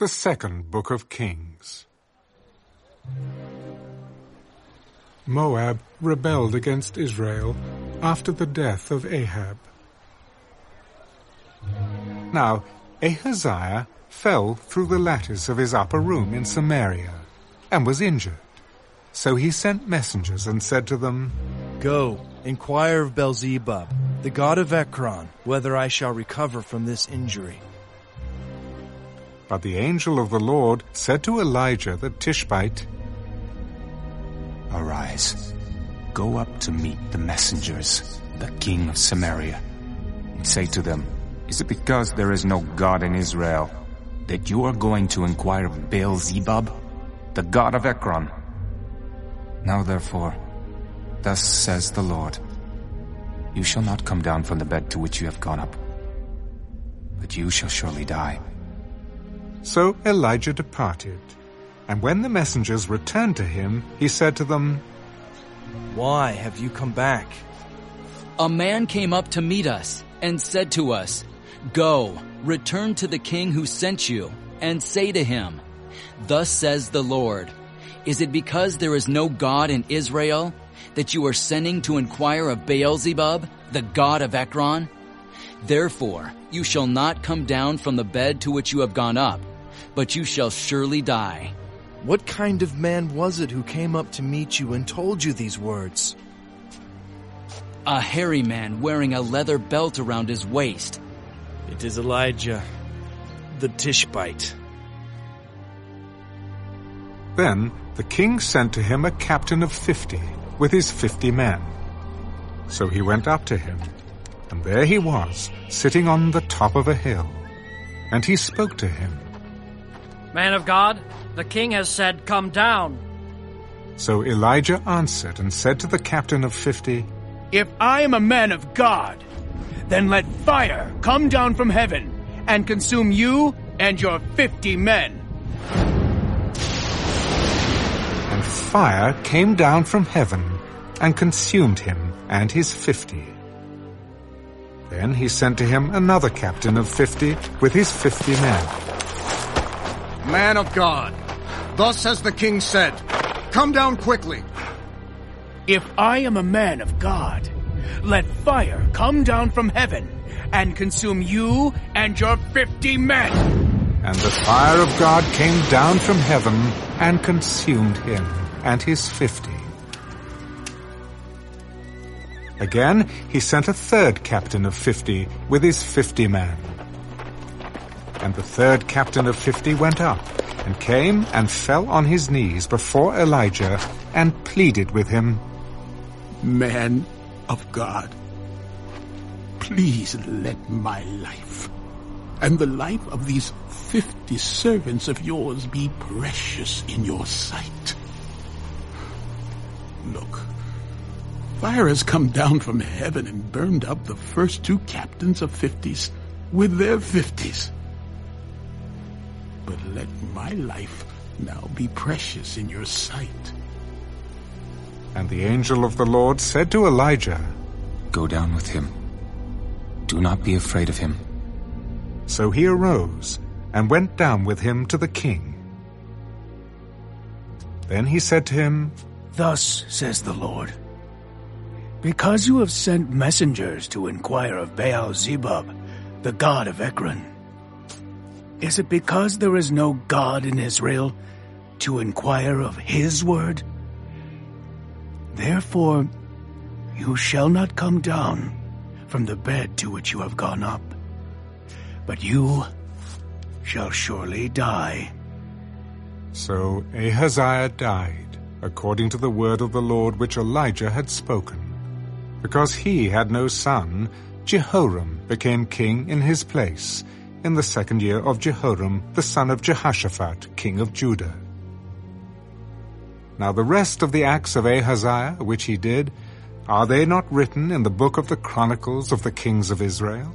The Second Book of Kings. Moab rebelled against Israel after the death of Ahab. Now Ahaziah fell through the lattice of his upper room in Samaria and was injured. So he sent messengers and said to them, Go, inquire of Baal-zebub, the god of Ekron, whether I shall recover from this injury. But the angel of the Lord said to Elijah the Tishbite, Arise, go up to meet the messengers, the king of Samaria, and say to them, Is it because there is no God in Israel that you are going to inquire of Baal-zebub, the god of Ekron? Now therefore, thus says the Lord, You shall not come down from the bed to which you have gone up, but you shall surely die. So Elijah departed. And when the messengers returned to him, he said to them, Why have you come back? A man came up to meet us and said to us, Go, return to the king who sent you, and say to him, Thus says the Lord, Is it because there is no God in Israel that you are sending to inquire of Baal-zebub, the god of Ekron? Therefore, you shall not come down from the bed to which you have gone up, but you shall surely die. What kind of man was it who came up to meet you and told you these words? A hairy man wearing a leather belt around his waist. It is Elijah, the Tishbite. Then the king sent to him a captain of fifty, with his fifty men. So he went up to him, and there he was, sitting on the top of a hill. And he spoke to him. Man of God, the king has said, Come down. So Elijah answered and said to the captain of fifty, If I am a man of God, then let fire come down from heaven and consume you and your fifty men. And fire came down from heaven and consumed him and his fifty. Then he sent to him another captain of fifty with his fifty men. Man of God, thus has the king said, Come down quickly. If I am a man of God, let fire come down from heaven and consume you and your fifty men. And the fire of God came down from heaven and consumed him and his fifty. Again he sent a third captain of fifty with his fifty men. And the third captain of fifty went up, and came and fell on his knees before Elijah, and pleaded with him, Man of God, please let my life and the life of these fifty servants of yours be precious in your sight. Look, fire has come down from heaven and burned up the first two captains of fifties with their fifties but let my life now be precious in your sight. And the angel of the Lord said to Elijah, Go down with him. Do not be afraid of him. So he arose and went down with him to the king. Then he said to him, Thus says the Lord, Because you have sent messengers to inquire of Baal-zebub, the god of Ekron, is it because there is no God in Israel to inquire of his word? Therefore, you shall not come down from the bed to which you have gone up, but you shall surely die. So Ahaziah died, according to the word of the Lord which Elijah had spoken. Because he had no son, Jehoram became king in his place, in the second year of Jehoram, the son of Jehoshaphat, king of Judah. Now the rest of the acts of Ahaziah, which he did, are they not written in the book of the Chronicles of the kings of Israel?